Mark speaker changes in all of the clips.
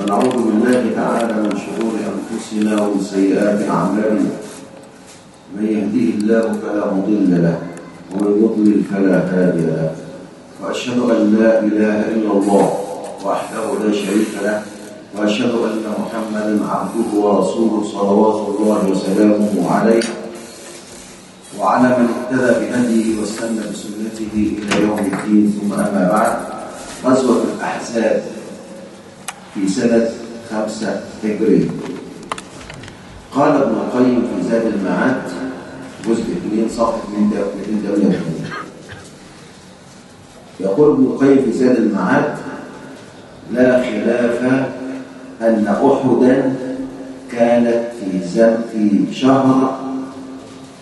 Speaker 1: ونعوذ بالله تعالى من شرور أنفسنا ومن سيئات أعمالنا. من يهديه الله فلا مضل له ومن يضلل فلا هادي له. وأشهد أن لا إله إلا الله وحده لا شريك له وأشهد أن محمدا عبده ورسوله صلوات الله وسلامه عليه. وعلى من اهتدى بهديه واستنى بسنته إلى يوم الدين ثم أما بعد. غزوة الأحزاب. في سنة خمسة هجرية. قال ابن القيم في زاد المعاد جزء 2 صفحة 288 يقول ابن القيم في زاد المعاد لا خلاف أن أحدا كانت في زم في شهر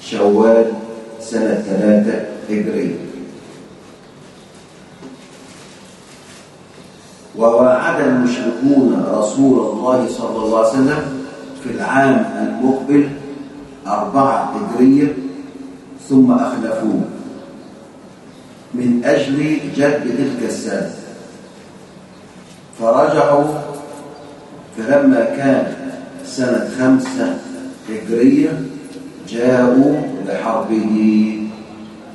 Speaker 1: شوال سنة ثلاثة هجرية. وواعد المشركون رسول الله صلى الله عليه وسلم في العام المقبل أربعة هجرية ثم أخلفوه من أجل جد تلك السنة. فرجعوا فلما كان سنة خمسة هجرية جاءوا لحربه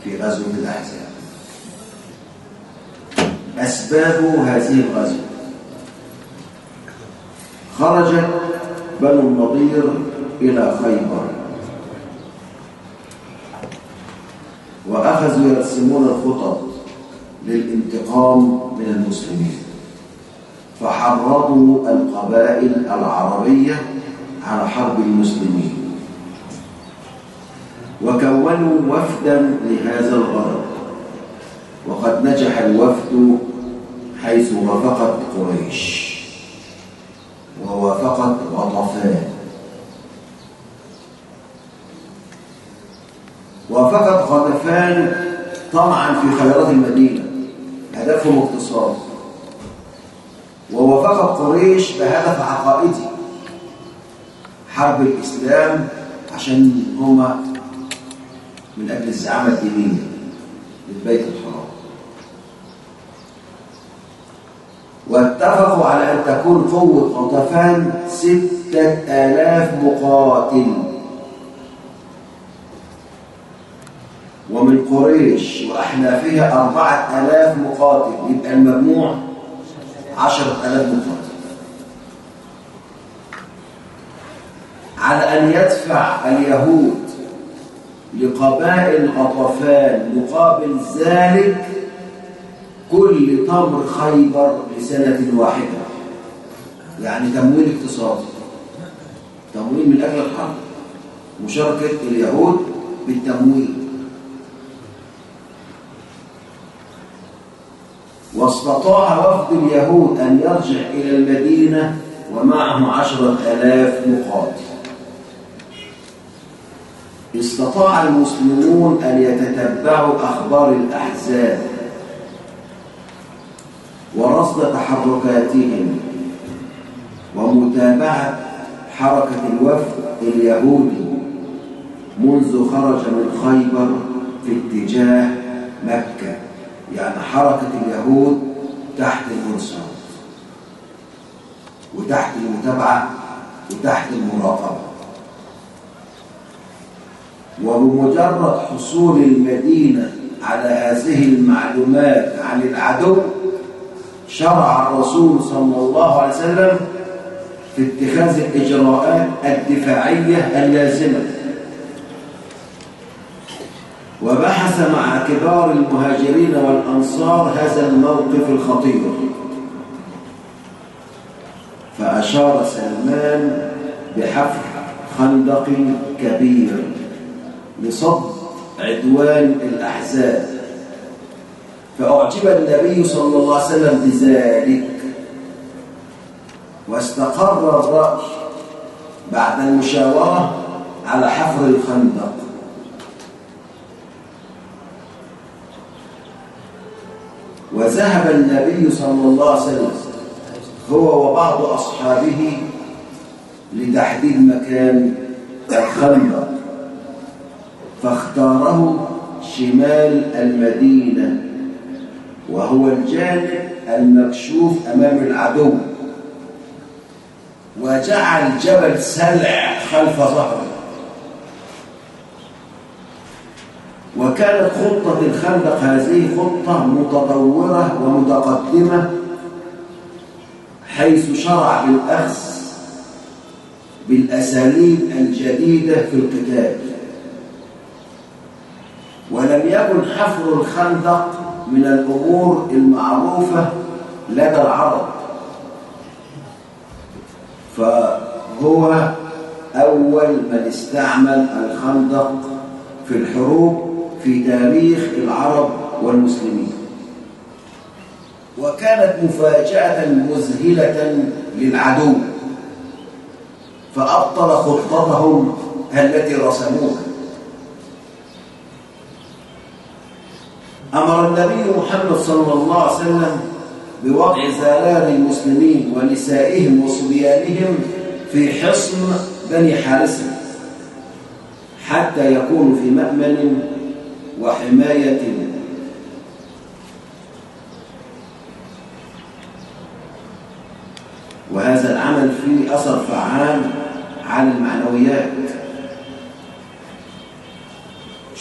Speaker 1: في غزوة الأحزاب. أسباب هذه الغزوة. خرجت بنو النضير إلى خيبر. وأخذوا يرسمون الخطط للانتقام من المسلمين. فحرضوا القبائل العربية على حرب المسلمين. وكونوا وفدا لهذا الغرض. وقد نجح الوفد حيث وافقت قريش. ووافقت غطفان وافقت غطفان طمعا في خيرات المدينة. هدفهم اقتصاد. ووافقت قريش بهدف عقائدي. حرب الإسلام عشان هما من أجل الزعامة الدينية للبيت الحرام. واتفقوا على أن تكون قوة غطفان ستة آلاف مقاتل. ومن قريش وأحنافها أربعة آلاف مقاتل يبقى المجموع عشرة آلاف مقاتل. على أن يدفع اليهود لقبائل غطفان مقابل ذلك كل تمر خيبر لسنة واحدة. يعني تمويل اقتصادي. تمويل من أجل الحرب. مشاركة اليهود بالتمويل. واستطاع وفد اليهود أن يرجع إلى المدينة ومعه عشرة آلاف مقاتل. استطاع المسلمون أن يتتبعوا أخبار الأحزاب. ورصد تحركاتهم ومتابعة حركة الوفد اليهودي منذ خرج من خيبر في اتجاه مكة. يعني حركة اليهود تحت المرصاد وتحت المتابعة وتحت المراقبة. وبمجرد حصول المدينة على هذه المعلومات عن العدو شرع الرسول صلى الله عليه وسلم في اتخاذ الإجراءات الدفاعية اللازمة. وبحث مع كبار المهاجرين والأنصار هذا الموقف الخطير. فأشار سلمان بحفر خندق كبير لصد عدوان الأحزاب. فأعجب النبي صلى الله عليه وسلم بذلك. واستقر الرأي بعد المشاورة على حفر الخندق. وذهب النبي صلى الله عليه وسلم هو وبعض أصحابه لتحديد مكان الخندق. فاختاره شمال المدينة. وهو الجانب المكشوف أمام العدو. وجعل جبل سلع خلف ظهره. وكانت خطة الخندق هذه خطة متطورة ومتقدمة حيث شرع بالأخذ بالأساليب الجديدة في القتال. ولم يكن حفر الخندق من الأمور المعروفة لدى العرب. فهو أول من استعمل الخندق في الحروب في تاريخ العرب والمسلمين. وكانت مفاجأة مذهلة للعدو فأبطل خطتهم التي رسموها. أمر النبي محمد صلى الله عليه وسلم بوضع زرار المسلمين ونسائهم وصبيانهم في حصن بني حارثة حتى يكونوا في مأمن وحماية. وهذا العمل فيه أثر فعال على المعنويات.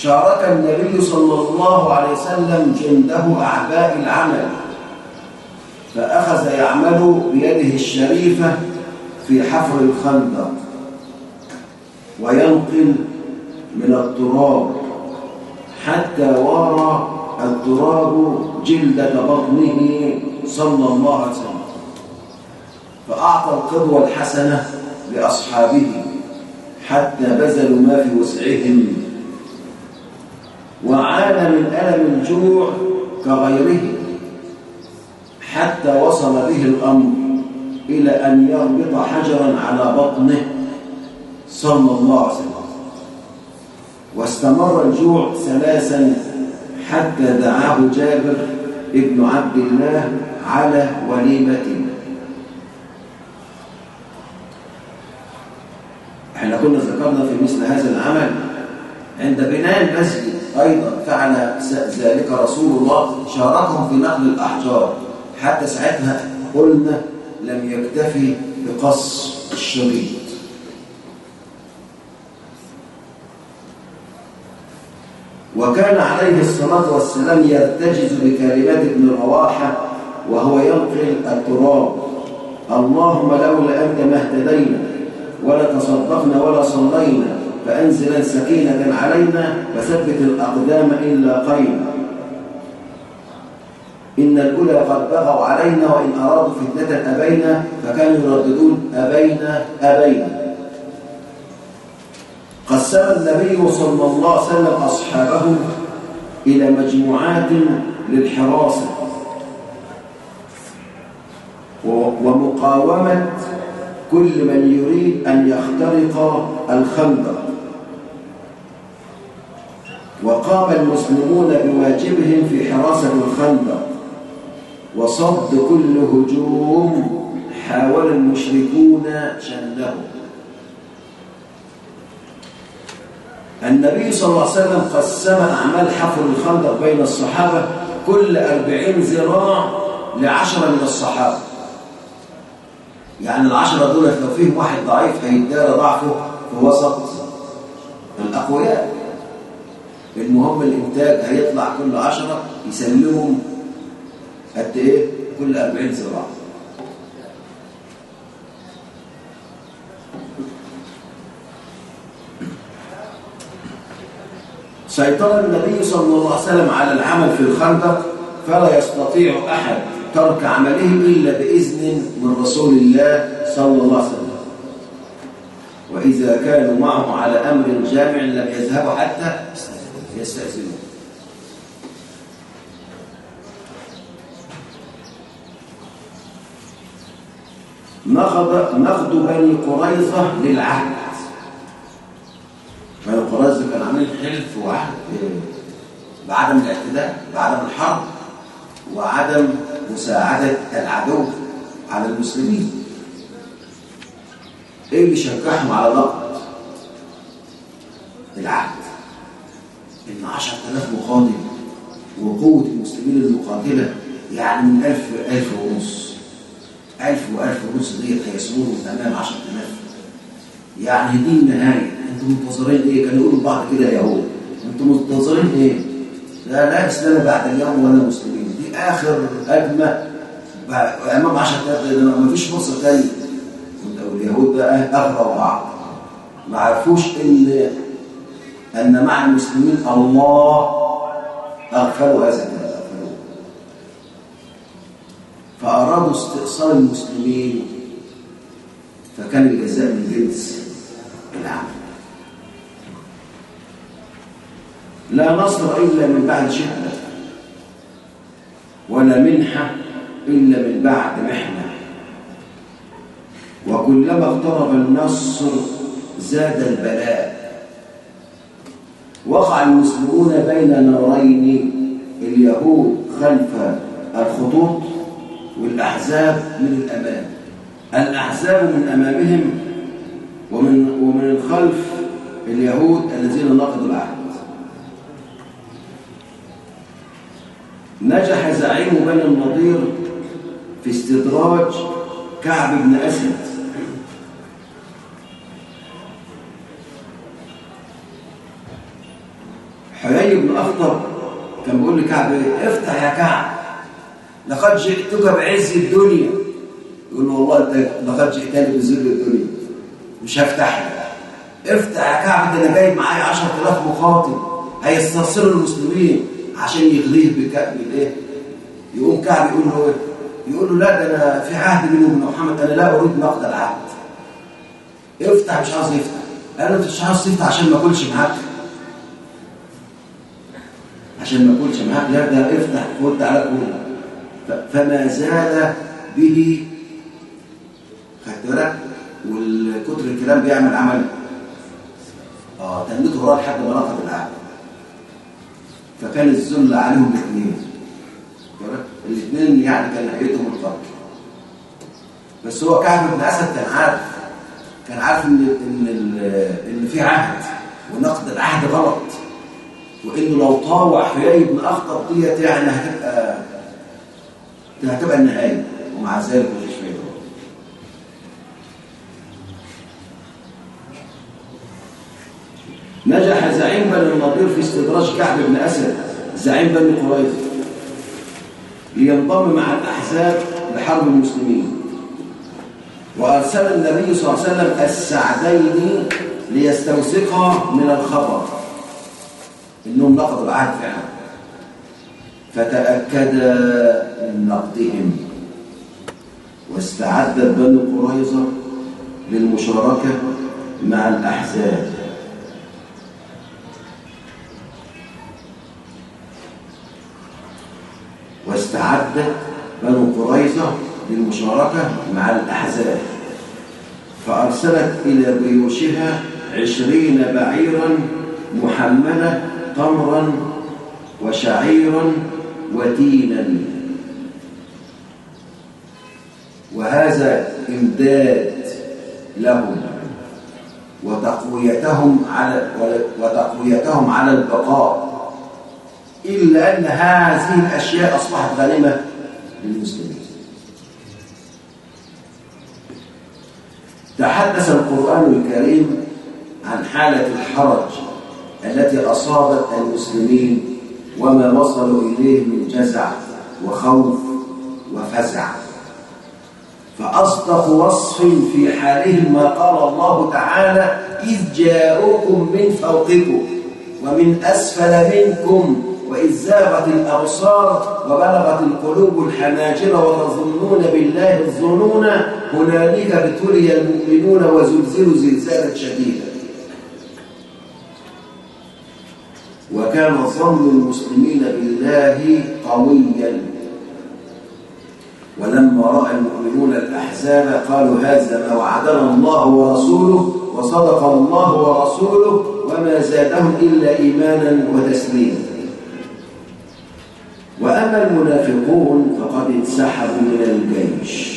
Speaker 1: شارك النبي صلى الله عليه وسلم جنده أعباء العمل فأخذ يعمل بيده الشريفة في حفر الخندق وينقل من التراب حتى وارى التراب جلدة بطنه صلى الله عليه وسلم فأعطى القدوة الحسنة لأصحابه حتى بذلوا ما في وسعهم. وعانى من ألم الجوع كغيره حتى وصل به الأمر إلى أن يربط حجرا على بطنه. صلى الله عليه وسلم. واستمر الجوع ثلاثا حتى دعاه جابر ابن عبد الله على وليمة. إحنا كنا ذكرنا في مثل هذا العمل عند بناء المسجد. أيضا فعل ذلك رسول الله شاركهم في نقل الأحجار. حتى ساعتها قلنا لم يكتفي بقص الشريط. وكان عليه الصلاة والسلام يرتجز بكلمات ابن رواحة وهو ينقل التراب. اللهم لولا أنت ما اهتدينا ولا تصدقنا ولا صلينا. فأنزلا سكينة علينا وثبت الأقدام إلا قينا إن الأولى قد بغوا علينا وإن أرادوا فتنة أبينا فكانوا يرددون أبينا أبينا. قسم النبي صلى الله عليه وسلم أصحابه إلى مجموعات للحراسة ومقاومة كل من يريد أن يخترق الخندق. وقام المسلمون بواجبهم في حراسة الخندق وصد كل هجوم حاول المشركون شنه النبي صلى الله عليه وسلم قسم أعمال حفر الخندق بين الصحابة كل أربعين ذراع لعشرة من الصحابة. يعني العشرة دول لو فيهم واحد ضعيف هيدار ضعفه في وسط الأقوياء. المهم الإنتاج هيطلع كل عشرة يسلمهم قد إيه؟ كل أربعين ذراع سيطر النبي صلى الله عليه وسلم على العمل في الخندق فلا يستطيع أحد ترك عمله إلا بإذن من رسول الله صلى الله عليه وسلم وإذا كانوا معه على أمر جامع لم يذهبوا حتى يستأذنوا نقض نقض بني قريظة للعهد. بني قريظة كان عاملين حلف وعهد بعدم الاعتداء بعدم الحرب وعدم مساعدة العدو على المسلمين. إيه اللي شجعهم على نقض العهد. إن 10000 مقاتل وقوة المسلمين المقاتلة يعني من ألف ألف ونص. ألف وألف ونص ديت هيسموهم أمام 10000 يعني دي النهاية. أنتم منتظرين إيه؟ كانوا يقولوا لبعض كده يا يهود أنتم منتظرين إيه؟ لا لا إسلام بعد اليوم ولا مسلمين دي آخر هجمة أمام 10000 ما فيش فرصه ثانية واليهود بقى اغروا بعض. ما عرفوش ان أن مع المسلمين الله اغفلوا هذا الكلام فأرادوا استئصال المسلمين فكان الجزاء من جنس العمل. لا نصر إلا من بعد شدة ولا منحة إلا من بعد محنة. وكلما اقترب النصر زاد البلاء. وقع المسلمون بين نارين اليهود خلف الخطوط والأحزاب من الأمام. الأحزاب من أمامهم ومن, ومن الخلف اليهود الذين نقضوا العهد. نجح زعيم بني النضير في استدراج كعب بن أسد. حيي بن أخطر كان بيقول لكعب افتح يا كعب لقد جئتك بعز الدنيا. يقول له والله أنت لقد جئتني بذل الدنيا مش هفتح لك. افتح يا كعب ده أنا جايب معايا 10000 مقاتل هيستنصروا المسلمين عشان يغليه بكعب الايه يقوم كعب يقول له إيه؟ يقول له لا ده أنا في عهد بيني وبين محمد أنا لا أريد نقض العهد. افتح مش عاوز يفتح قال له مش عاوز تفتح عشان ما اكلش معاك. عشان ما اكلش معاك لا ده افتح خد تعالى كل فما زال به خدت بالك؟ والكتر الكلام بيعمل عمل. آه تنته وراه لحد ما نقض العهد فكان الذل عليهم الاثنين. الاثنين يعني كان نهايتهم القتل بس هو كعب بن أسد كان عارف. كان عارف إن إن إن في عهد. ونقد العهد غلط. وإنه لو طاوع حيي بن أخطب ديت يعني هتبقى هتبقى النهاية. ومع ذلك مفيش فايدة نجح زعيم بني النضير في استدراج كعب بن أسد زعيم بني قريظه لينضم مع الأحزاب لحرب المسلمين. وأرسل النبي صلى الله عليه وسلم السعدين ليستوثقا من الخبر. إنهم نقضوا العهد فعلا. فتاكد من نقضهم واستعدت بنو قريظة للمشاركة مع الأحزاب. واستعدت بنو قريظة للمشاركة مع الأحزاب. فأرسلت إلى جيوشها عشرين بعيرا محملة تمرا وشعيرا وتينا. وهذا إمداد لهم وتقويتهم على وتقويتهم على البقاء إلا أن هذه الأشياء أصبحت غنيمة للمسلمين. تحدث القرآن الكريم عن حالة الحرج. التي أصابت المسلمين وما وصلوا إليه من جزع وخوف وفزع. فأصدق وصف في حالهم ما قال الله تعالى إذ جاءوكم من فوقكم ومن أسفل منكم وإذ زاغت الأبصار وبلغت القلوب الحناجر وتظنون بالله الظنون هنالك ابتلي المؤمنون وزلزلوا زلزالا شديدا. وكان ظن المسلمين بالله قويا. ولما رأى المؤمنون الأحزاب قالوا هذا ما وعدنا الله ورسوله وصدق الله ورسوله وما زادهم إلا إيمانا وتسليما. وأما المنافقون فقد انسحبوا من الجيش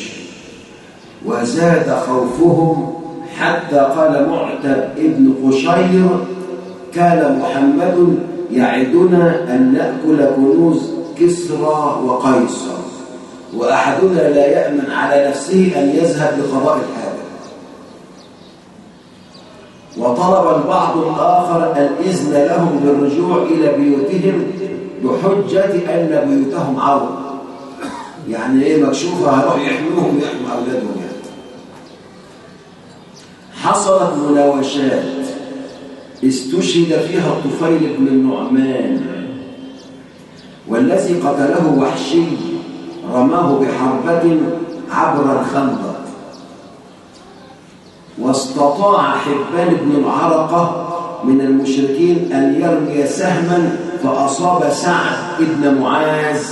Speaker 1: وزاد خوفهم حتى قال معتب ابن قشير كان محمد يعدنا أن نأكل كنوز كسرى وقيصر وأحدنا لا يأمن على نفسه أن يذهب لقضاء الحاجة. وطلب البعض الآخر الإذن لهم بالرجوع إلى بيوتهم بحجة أن بيوتهم عورة يعني إيه مكشوفة؟ هروح يحملوهم ويحموا أولادهم يعني. حصلت مناوشات. استشهد فيها الطفيل بن النعمان. والذي قتله وحشي رماه بحربة عبر الخندق. واستطاع حبان بن العرقة من المشركين أن يرمي سهما فأصاب سعد بن معاذ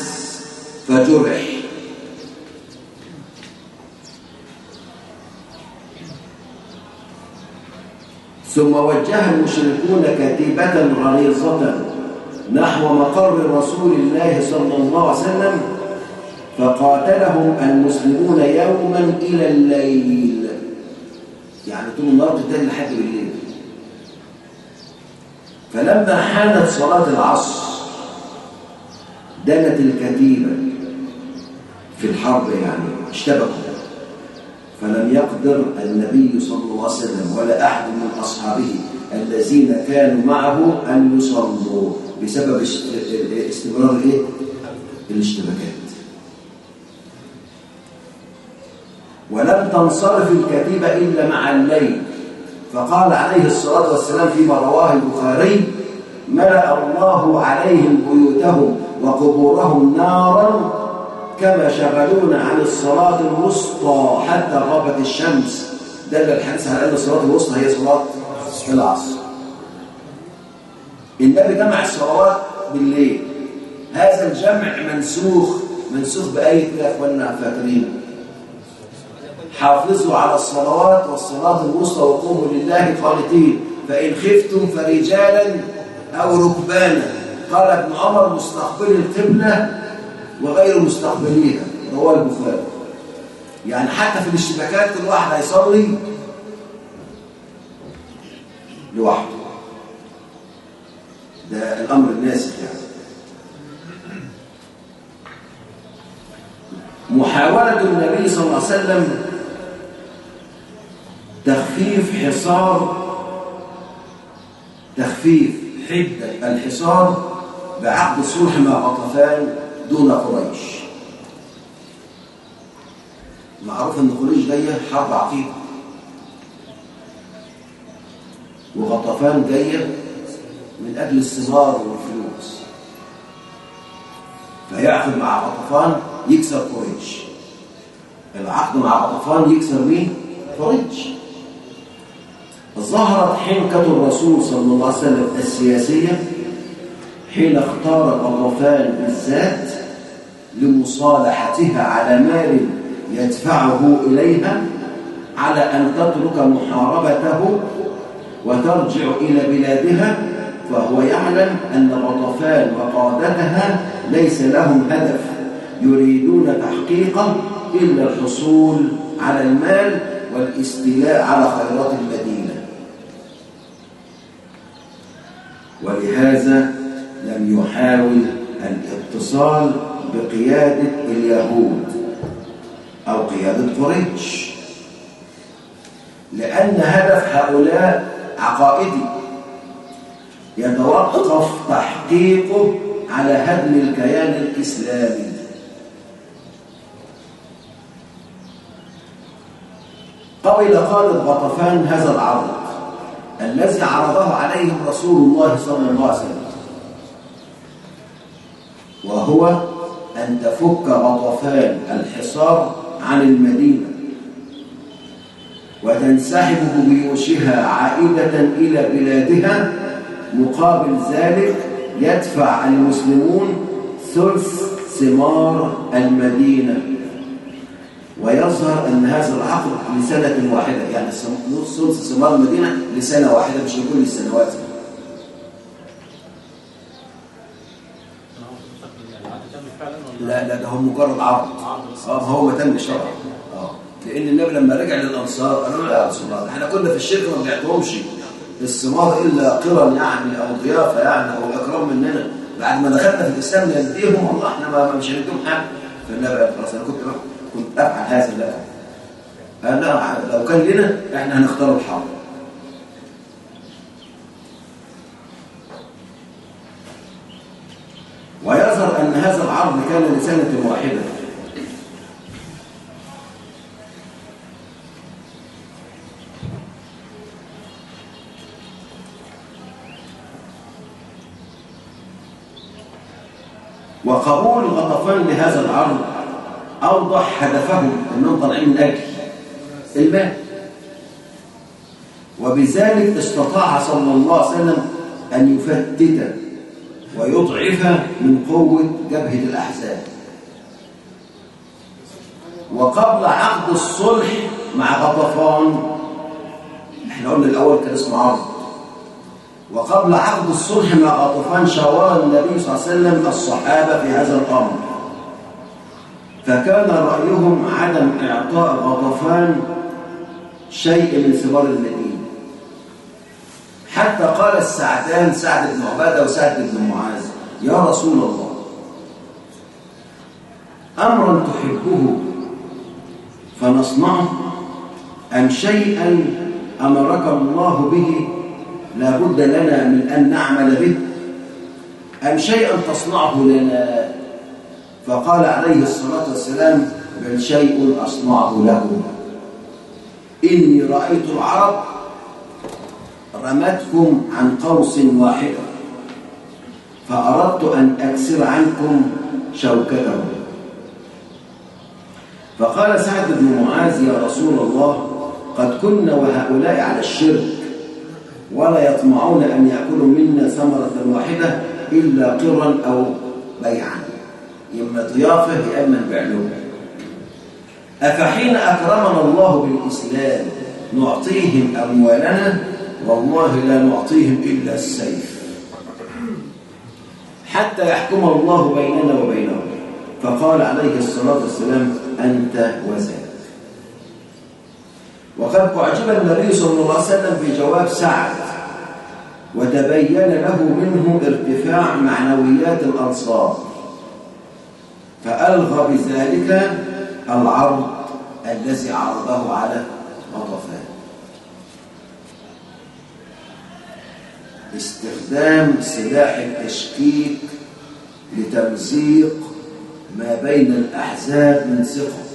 Speaker 1: فجرح. ثم وجه المشركون كتيبة غليظة نحو مقر رسول الله صلى الله عليه وسلم فقاتلهم المسلمون يوما إلى الليل. يعني طول النهار تنتهي لحد بالليل. فلما حانت صلاة العصر دنت الكتيبة في الحرب يعني اشتبكوا. فلم يقدر النبي صلى الله عليه وسلم ولا أحد من أصحابه الذين كانوا معه أن يصلوا بسبب استمرار الايه؟ الاشتباكات ولم تنصرف الكتيبة إلا مع الليل فقال عليه الصلاة والسلام فيما رواه البخاري ملأ الله عليهم بيوتهم وقبورهم نارا كما شغلونا عن الصلاة الوسطى حتى غابت الشمس. دل الحديث على أن الصلاة الوسطى هي صلاة العصر. النبي جمع الصلوات بالليل. هذا الجمع منسوخ منسوخ بآية يا أخواننا فاكرين حافظوا على الصلوات والصلاة الوسطى وقوموا لله قانتين. فإن خفتم فرجالا أو ركبانا. قال ابن عمر مستقبل القبلة وغير مستقبليها رواه البخاري. يعني حتى في الاشتباكات كل واحد هيصلي لوحده. ده الأمر الناسخ يعني. محاولة النبي صلى الله عليه وسلم تخفيف حصار تخفيف حدة الحصار بعقد الصلح مع غطفان دون قريش. معروف إن قريش جاية حرب عقيدة. وغطفان جاية من أجل الثمار والفلوس. فيعقد مع غطفان يكسر قريش. العقد مع غطفان يكسر مين؟ قريش. ظهرت حنكة الرسول صلى الله عليه وسلم السياسية حين اختار غطفان بالذات لمصالحتها على مال يدفعه إليها على أن تترك محاربته وترجع إلى بلادها فهو يعلم أن غطفان وقادتها ليس لهم هدف. يريدون تحقيقه إلا الحصول على المال والاستيلاء على خيرات المدينة. ولهذا لم يحاول الاتصال بقيادة اليهود أو قيادة قريش. لأن هدف هؤلاء عقائدي. يتوقف تحقيقه على هدم الكيان الإسلامي. قبل قادة غطفان هذا العرض الذي عرضه عليهم رسول الله صلى الله عليه وسلم وهو أن تفك غطفان الحصار عن المدينة وتنسحب بجيوشها عائدة إلى بلادها مقابل ذلك يدفع المسلمون ثلث ثمار المدينة. ويظهر أن هذا العقد لسنة واحدة يعني ثلث ثمار المدينة لسنة واحدة مش لكل السنوات. لا لا ده هو مجرد عرض. آه هو ما تم شرعا آه لأن النبي لما رجع للأنصار قالوا له يا رسول الله إحنا كنا في الشرك ما بنعتهمش الثمار إلا قرا يعني أو ضيافة يعني أو اكرام مننا. بعد ما دخلنا في الإسلام نديهم والله إحنا ما مش هنديهم حاجة. فالنبي قال خلاص أنا كنت كنت أفعل هذا لا أنا لو كان لنا إحنا هنختار الحرب ويظهر أن هذا العرض كان لسنة واحدة. وقبول غطفان لهذا العرض أوضح هدفهم أنهم طالعين من أجل المال. وبذلك استطاع صلى الله عليه وسلم أن يفتت ويضعف من قوة جبهة الأحزاب. وقبل عقد الصلح مع غطفان إحنا قلنا الأول كان اسمه عرض. وقبل عقد الصلح مع غطفان شاور النبي صلى الله عليه وسلم الصحابة في هذا الأمر. فكان رأيهم عدم إعطاء غطفان شيء من ثمار المدينة حتى قال السعدان سعد بن عبادة وسعد بن معاذ يا رسول الله أمرا تحبه فنصنعه أم شيئا أمرك الله به لا بد لنا من أن نعمل به أم شيئا تصنعه لنا. فقال عليه الصلاة والسلام بل شيء أصنعه لكم إني رأيت العرب رمتكم عن قوس واحدة فأردت أن أكسر عنكم شوكته. فقال سعد بن معاذ يا رسول الله قد كنا وهؤلاء على الشرك ولا يطمعون أن يأكلوا منا ثمرة واحدة إلا قرا أو بيعا إما ضيافة يا إما بعلوم أفحين أكرمنا الله بالإسلام نعطيهم أموالنا والله لا نعطيهم إلا السيف. حتى يحكم الله بيننا وبينهم. فقال عليه الصلاة والسلام أنت وذاك وقد أعجب النبي صلى الله عليه وسلم بجواب سعد وتبين له منه ارتفاع معنويات الأنصار. فألغى بذلك العرض الذي عرضه على غطفان استخدام سلاح التشكيك لتمزيق ما بين الأحزاب من ثقة.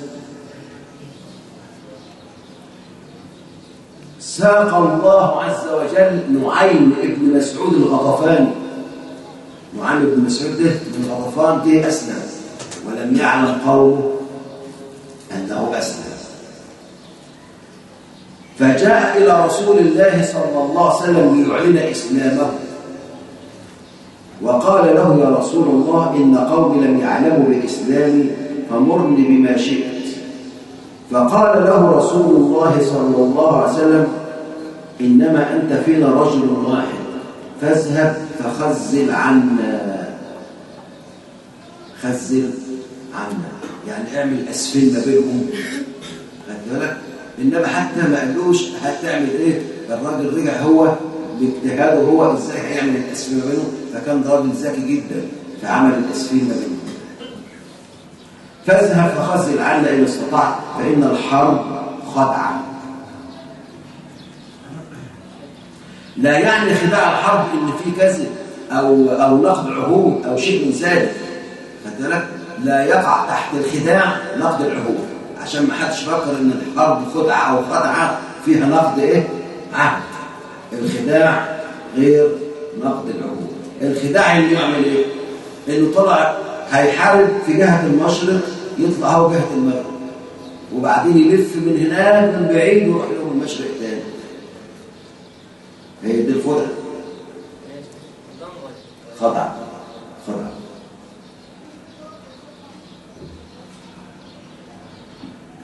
Speaker 1: ساق الله عز وجل نعيم ابن مسعود الغطفاني نعيم ابن مسعود ده من غطفان ده أسلم ولم يعلم قومه أنه أسلم فجاء إلى رسول الله صلى الله عليه وسلم ليعلن إسلامه. وقال له يا رسول الله إن قومي لم يعلموا بإسلامي فمرني بما شئت. فقال له رسول الله صلى الله عليه وسلم إنما أنت فينا رجل واحد فاذهب فخزل عنا. خزل عنا. يعني اعمل أسفل ما بينهم. خد بالك؟ إنما حتى ما قالوش هتعمل إيه؟ الراجل رجع هو باجتهاده هو إزاي هيعمل الأسفل ما بينهم؟ فكان راجل ذكي جدا فعمل الأسفل ما بينهم. فاذهب فخزل عنا إن استطعت فإن الحرب خدعة لا يعني خداع الحرب إن في كذب أو أو نقض عهود أو شيء من ذلك لا يقع تحت الخداع نقض العهود. عشان ما حدش فكر إن الحرب خدعة أو خدعة فيها نقض إيه؟ عهد الخداع غير نقض العهود الخداع اللي يعمل إيه؟ إنه طلع هيحارب في جهة المشرق يطلع هو جهة المغرب. وبعدين يلف من هناك من بعيد ويروح لهم المشرق تاني. هي دي الخدعة.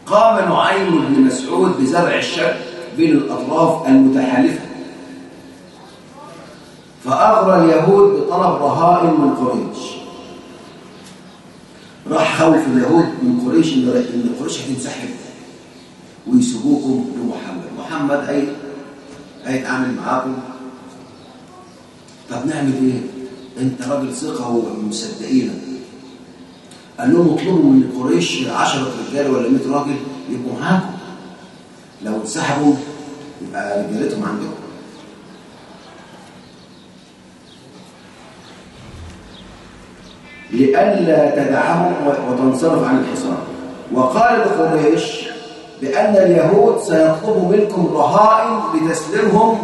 Speaker 1: خدع خدع مسعود بزرع الشك بين الأطراف المتحالفة. فأغرى اليهود بطلب رهائن من قريش. راح خوف اليهود من قريش إن قريش هتنسحب ويسيبوكم لمحمد محمد هي هيتعامل معاكم؟ طب نعمل إيه؟ أنت راجل ثقة ومصدقينك. قال لهم اطلبوا من قريش 10 رجاله ولا 100 راجل يبقوا معاكم. لو انسحبوا يبقى رجالتهم عندكم. لئلا تدعهم وتنصرف عن الحصار. وقال لقريش بأن اليهود سيطلبوا منكم رهائن لتسليمهم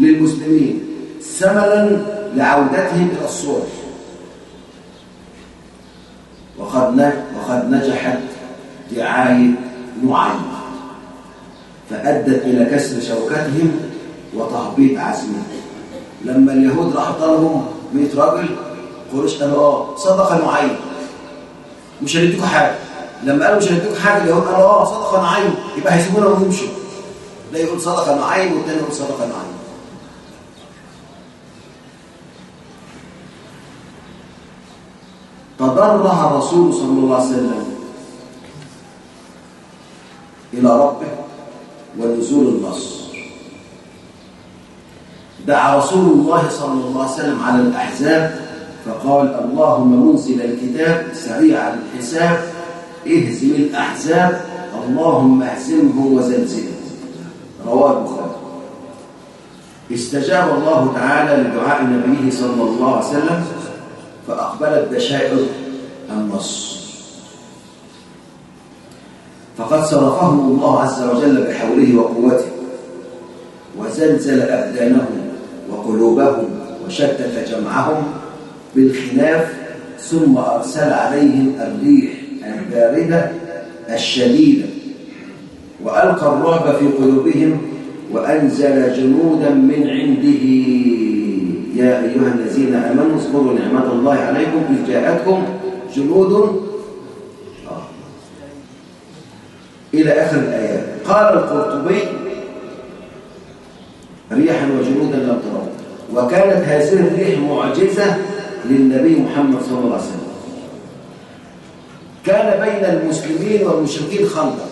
Speaker 1: للمسلمين ثمنا لعودتهم إلى الصور. وقد وقد نجحت دعاية نعيم. فأدت إلى كسر شوكتهم وتهبيط عزمهم. لما اليهود راح طلبوا 100 راجل قريش قالوا آه صدق نعيم. مش هنديكوا حاجة. لما قالوا مش هنديكوا حاجة اليهود قالوا آه صدق نعيم. يبقى هيسيبونا ونمشي ده يقول صدق نعيم والتاني يقول صدق نعيم. تضرع الرسول صلى الله عليه وسلم إلى ربه ونزول النصر دعا رسول الله صلى الله عليه وسلم على الأحزاب فقال اللهم منزل الكتاب سريع الحساب اهزم الأحزاب اللهم اهزمه وزلزله. رواه البخاري. استجاب الله تعالى لدعاء نبيه صلى الله عليه وسلم فأقبلت بشائر النص. فقد صرفهم الله عز وجل بحوله وقوته وزلزل أبدانهم وقلوبهم وشتت جمعهم بالخلاف ثم أرسل عليهم الريح الباردة الشديدة وألقى الرعب في قلوبهم وأنزل جنودا من عنده. يا أيها الذين آمنوا اذكروا نعمة الله عليكم إذ جاءتكم جنود. إلى آخر الآيات قال القرطبي ريحا وجنودا لم تروا. وكانت هذه الريح معجزة للنبي محمد صلى الله عليه وسلم. كان بين المسلمين والمشركين خندق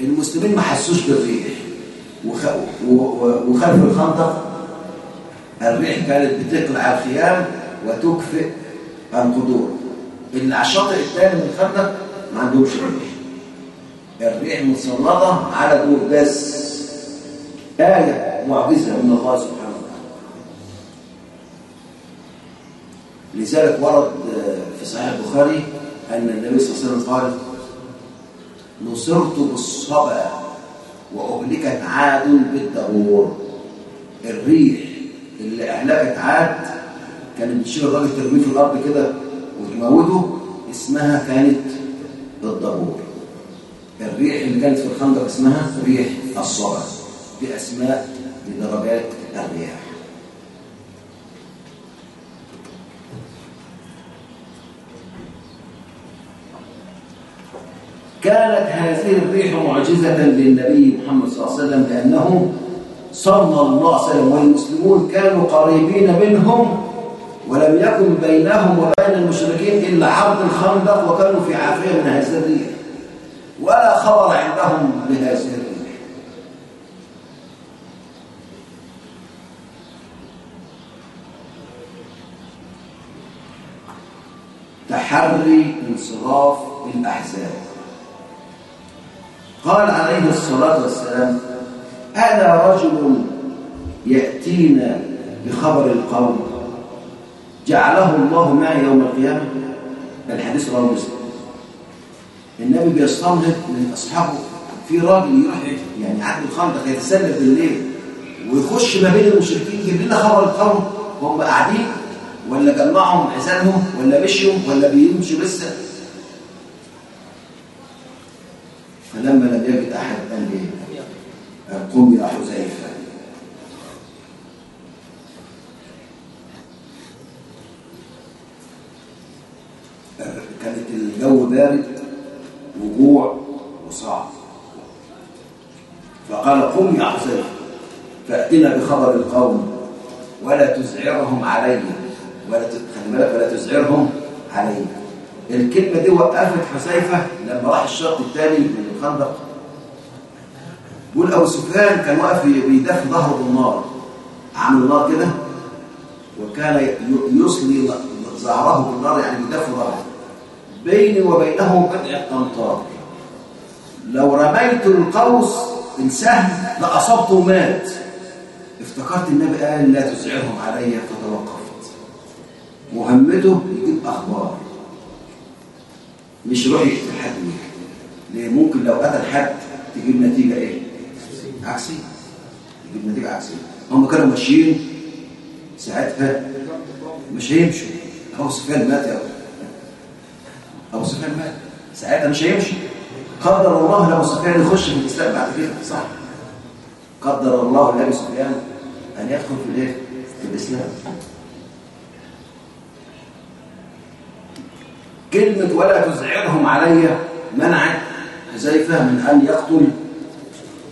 Speaker 1: المسلمين ما حسوش بالريح. وخلف الخندق الريح كانت بتقلع الخيام وتكفئ القدور. اللي على الشاطئ الثاني من الخندق ما عندهمش ريح. الريح مسلطه على دول بس. آية معجزة من الله سبحانه وتعالى. لذلك ورد في صحيح البخاري أن النبي صلى الله عليه وسلم قال نصرت بالصبا وأهلكت عاد بالدبور الريح اللي أهلكت عاد كانت بتشيل الراجل ترميه في الأرض كده وتموته اسمها كانت الدبور. الريح اللي كانت في الخندق اسمها ريح الصبا دي أسماء لدرجات الرياح. كانت هذه الريح معجزة للنبي محمد صلى الله عليه وسلم لأنه صلى الله عليه وسلم والمسلمون كانوا قريبين منهم ولم يكن بينهم وبين المشركين إلا عرض الخندق وكانوا في عافية من هذه الريح. ولا خبر عندهم بهذه الريح. تحري انصراف الأحزاب. قال عليه الصلاة والسلام أنا رجل يأتينا بخبر القوم. جعله الله معي يوم القيامة. الحديث رواه مسلم. النبي بيستنهض من أصحابه. في راجل يروح يعني عقد الخندق يتسلل بالليل ويخش ما بين المشركين يجيب لنا خبر القوم. هم قاعدين ولا جمعهم حزانهم ولا مشيوا ولا بيمشوا لسه. فلما لم يجد أحد قال لي قم يا حذيفة. كانت الجو بارد وجوع وصعب. فقال قم يا حذيفة فأتنا بخبر القوم ولا تزعرهم علي ولا خلي بالك ولا تزعرهم علي الكلمة دي وقفت حذيفة لما راح الشرط الثاني من الخندق. بيقول أبو سفيان كان واقف بيدفي ظهره بالنار. عامل نار كده. وكان يصلي ظهره بالنار يعني بيدفي ظهره. بيني وبينه بضعة أمتار لو رميت القوس السهم لأصبته ومات افتكرت النبي قال لا تزعرهم علي فتوقفت. مهمته يجيب أخبار. مش يروح يقتل حد ليه؟ ممكن لو قتل حد تجيب نتيجة إيه؟ عكسية تجيب نتيجة عكسية هم كانوا ماشيين ساعتها مش هيمشوا. أبو سفيان مات يا أبو. سفيان مات. ساعتها مش هيمشي. قدر الله لأبو سفيان يخش في الإسلام بعد كده صح. قدر الله لأبي سفيان أن يدخل في الإيه؟ في الإسلام. كلمة ولا تزعرهم علي منعت حذيفة من أن يقتل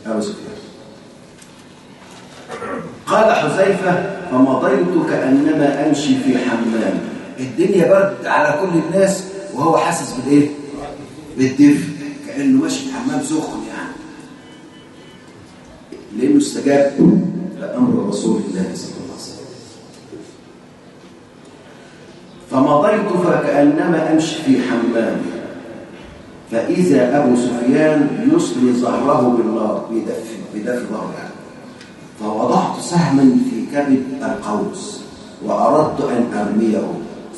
Speaker 1: أبو سفيان. قال حذيفة فمضيت كأنما أمشي في حمام. الدنيا برد على كل الناس وهو حاسس بالإيه؟ بالدفء كأنه ماشي في حمام سخن يعني. لأنه استجاب لأمر رسول الله صلى الله عليه وسلم. فمضيت فكأنما أمشي في حمام فإذا أبو سفيان يصلي ظهره بالنار بيدفي بيدفي ظهره يعني. فوضعت سهما في كبد القوس وأردت أن أرميه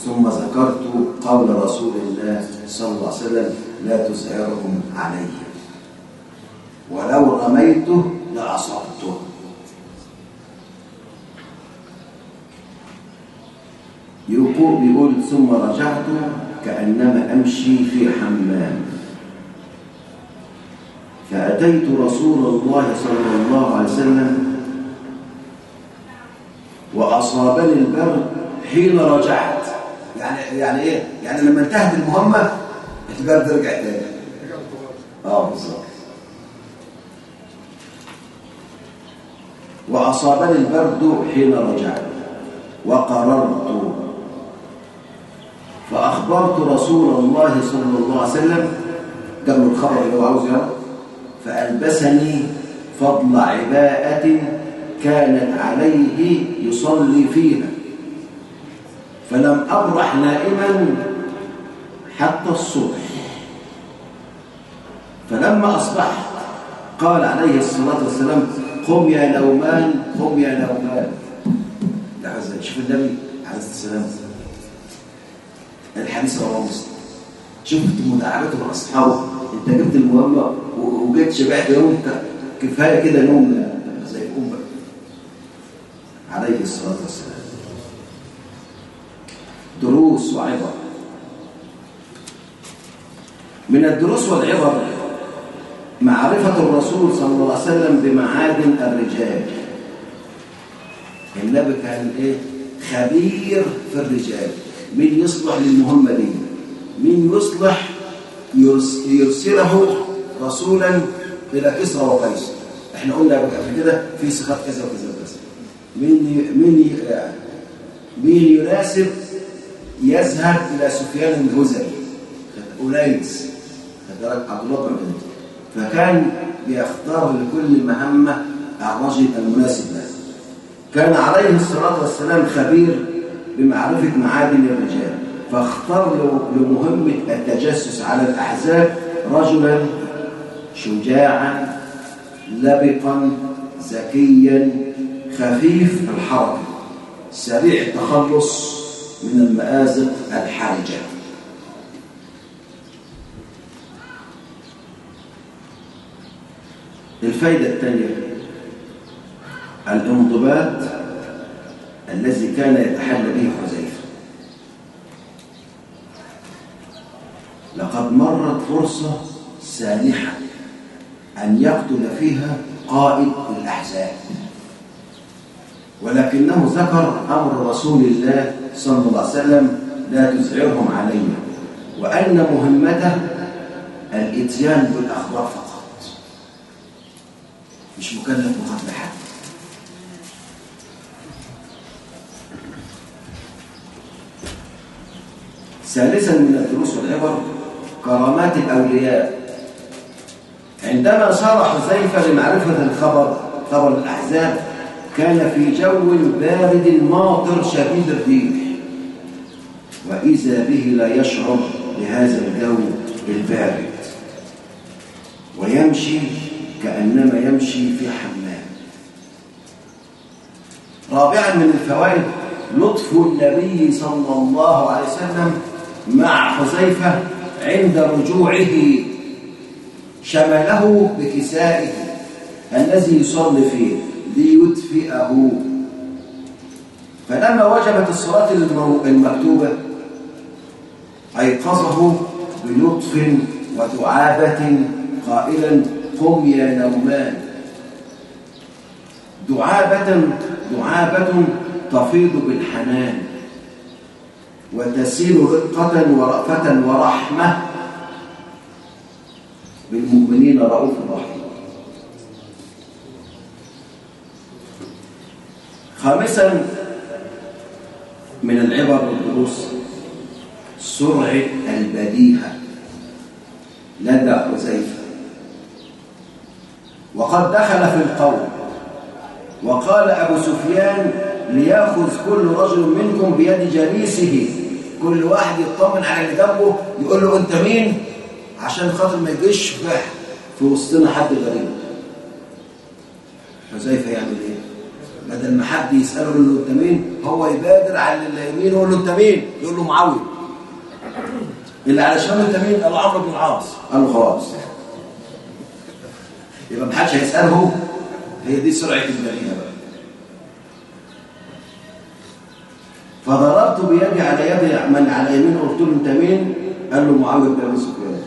Speaker 1: ثم ذكرت قول رسول الله صلى الله عليه وسلم لا تزعرهم علي. ولو رميته لأصبته. يقول بيقول ثم رجعت كأنما أمشي في حمام. فأتيت رسول الله صلى الله عليه وسلم وأصابني البرد حين رجعت. يعني يعني إيه؟ يعني لما انتهت المهمة البرد رجع تاني. آه بالظبط. وأصابني البرد حين رجعت. وقررت. فأخبرت رسول الله صلى الله عليه وسلم قبل الخبر اللي هو عاوز يعرف فألبسني فضل عباءة كانت عليه يصلي فيها فلم أبرح نائما حتى الصبح. فلما أصبحت قال عليه الصلاة والسلام قم يا نومان قم يا نومان. حزن شوف النبي عليه والسلام. الحديث رواه مسلم. شفت مداعبته مع أصحابه. أنت جبت المهمة وجيت شبعت يوم انت كفاية كده نوم عليه الصلاة والسلام. دروس وعبر من الدروس والعبر معرفة الرسول صلى الله عليه وسلم بمعادن الرجال. النبي كان إيه؟ خبير في الرجال. مين يصلح للمهمة دي مين يصلح يرس يرسله رسولا إلى كسرى وقيصر. إحنا قلنا قبل كده في صفات كذا وكذا وكذا. مين مين مين يناسب يذهب إلى سفيان الهزلي عبد الله بن عبد فكان بيختار لكل مهمة الرجل المناسب له. كان عليه الصلاة والسلام خبير بمعرفة معادن الرجال فاختار لمهمة التجسس على الأحزاب رجلا شجاعا لبقا ذكيا خفيف الحركة سريع التخلص من المآزق الحرجة. الفايدة الثانية الانضباط الذي كان يتحلى به حذيفة. لقد مرت فرصة سانحة أن يقتل فيها قائد الأحزاب. ولكنه ذكر أمر رسول الله صلى الله عليه وسلم لا تزعرهم علي وأن مهمته الإتيان بالأخبار فقط. مش مكلف بقتل حد ثالثا من الدروس والعبر كرامات الأولياء. عندما سار حذيفة لمعرفة الخبر خبر الأحزاب كان في جو بارد ماطر شديد الريح وإذا به لا يشعر بهذا الجو البارد. ويمشي كأنما يمشي في حمام. رابعا من الفوائد لطف النبي صلى الله عليه وسلم مع حذيفة عند رجوعه. شمله بكسائه الذي يصلي فيه. ليدفئه فلما وجبت الصلاة المكتوبة. أيقظه بلطف ودعابة قائلا قم يا نومان. دعابة دعابة تفيض بالحنان. وتسيل رقة ورأفة ورحمة. بالمؤمنين رؤوف رحيم. خامسا من العبر والدروس سرعة البديهة لدى حذيفة. وقد دخل في القول وقال أبو سفيان ليأخذ كل رجل منكم بيد جليسه كل واحد يطمن على اللي جنبه يقول له أنت مين؟ عشان خاطر ما يجيش في وسطنا حد غريب. حذيفة يعمل إيه؟ بدل ما حد يسأله يقول له انت مين هو يبادر على اليمين يقول له انت مين يقول له معاوية اللي على شمال انت مين قال له عمرو بن العاص. قال له خلاص. يبقى ما حدش هيسأله. هي دي سرعة البرية بقى. فضربت بيدي على يد من على يمين قلت له انت مين؟ قال له معاوية بن أبي سفيان.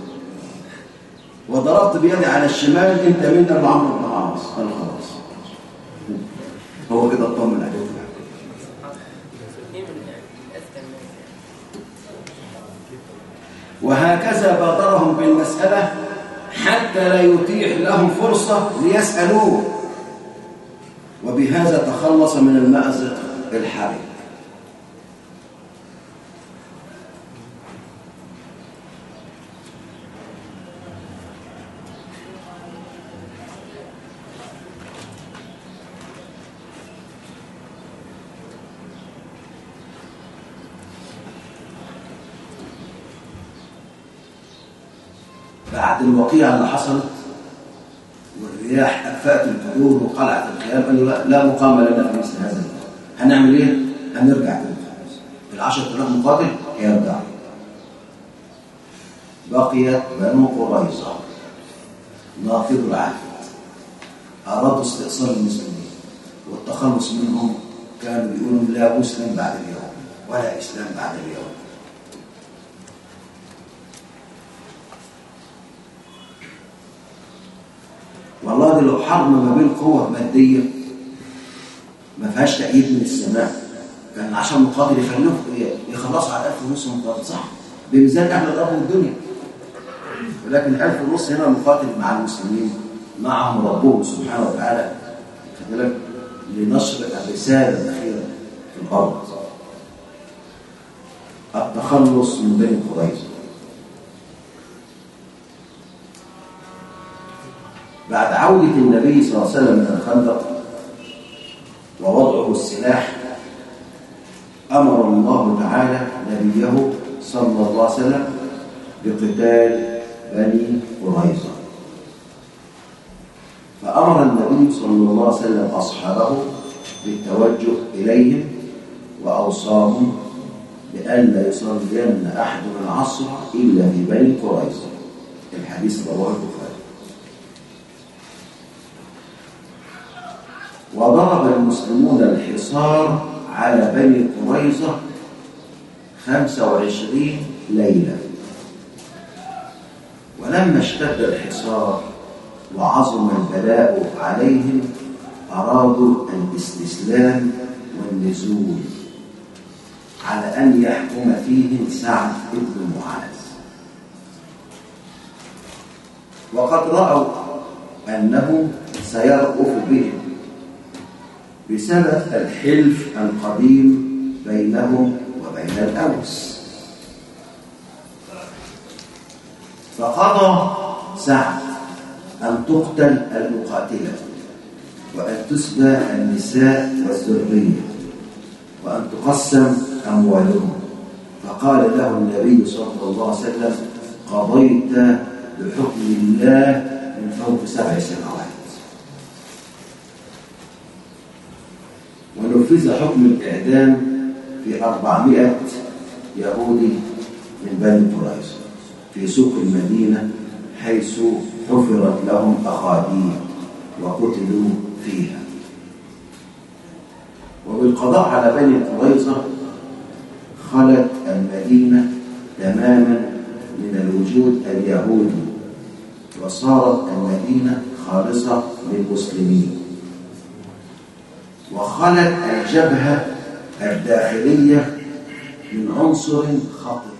Speaker 1: وضربت بيدي على الشمال انت مين؟ قال له عمرو بن العاص. قال له خلاص. هو كده اطمن عليه وهكذا بادرهم بالمسألة حتى لا يتيح لهم فرصة ليسألوه. وبهذا تخلص من المأزق الحرج بعد الوقيعة اللي حصلت والرياح أفات القدور وقلعت الخيام قالوا لا, مقام لنا في مثل هذا هنعمل إيه؟ هنرجع تاني العشرة آلاف مقاتل هيرجع بقيت بنو قريظة. ناقض العهد أرادوا استئصال المسلمين. والتخلص منهم كانوا بيقولوا لا مسلم بعد اليوم ولا إسلام بعد اليوم. لو حرب ما بين قوة مادية ما فيهاش تأييد من السماء. كان عشان مقاتل يخلوه يخلصوا على 1000 ونص مقاتل صح؟ بميزان إحنا ضربوا الدنيا ولكن 1000 ونص هنا مقاتل مع المسلمين معهم ربهم سبحانه وتعالى. خد بالك لنشر الرسالة الأخيرة في الأرض. التخلص من بني قريظة بعد عودة النبي صلى الله عليه وسلم من الخندق ووضعه السلاح أمر الله تعالى نبيه صلى الله عليه وسلم بقتال بني قريظة. فأمر النبي صلى الله عليه وسلم أصحابه بالتوجه إليهم وأوصاهم بأن لا يصلين أحد العصر إلا في بني قريظة. الحديث رواه البخاري. وضرب المسلمون الحصار على بني قريظة 25 ليلة. ولما اشتد الحصار وعظم البلاء عليهم أرادوا الاستسلام والنزول على أن يحكم فيهم سعد بن معاذ. وقد رأوا أنه سيرأف بهم. بسبب الحلف القديم بينهم وبين الأوس. فقضى سعد أن تقتل المقاتلة وأن تسبى النساء والذرية وأن تقسم أموالهم. فقال له النبي صلى الله عليه وسلم قضيت بحكم الله من فوق سبع سماوات. ونفذ حكم الإعدام في أربعمائة يهودي من بني قريظة في سوق المدينة حيث حفرت لهم أخاديم وقتلوا فيها. وبالقضاء على بني قريظة خلت المدينة تماما من الوجود اليهودي وصارت المدينة خالصة للمسلمين. وخلت الجبهة الداخلية من عنصر خطير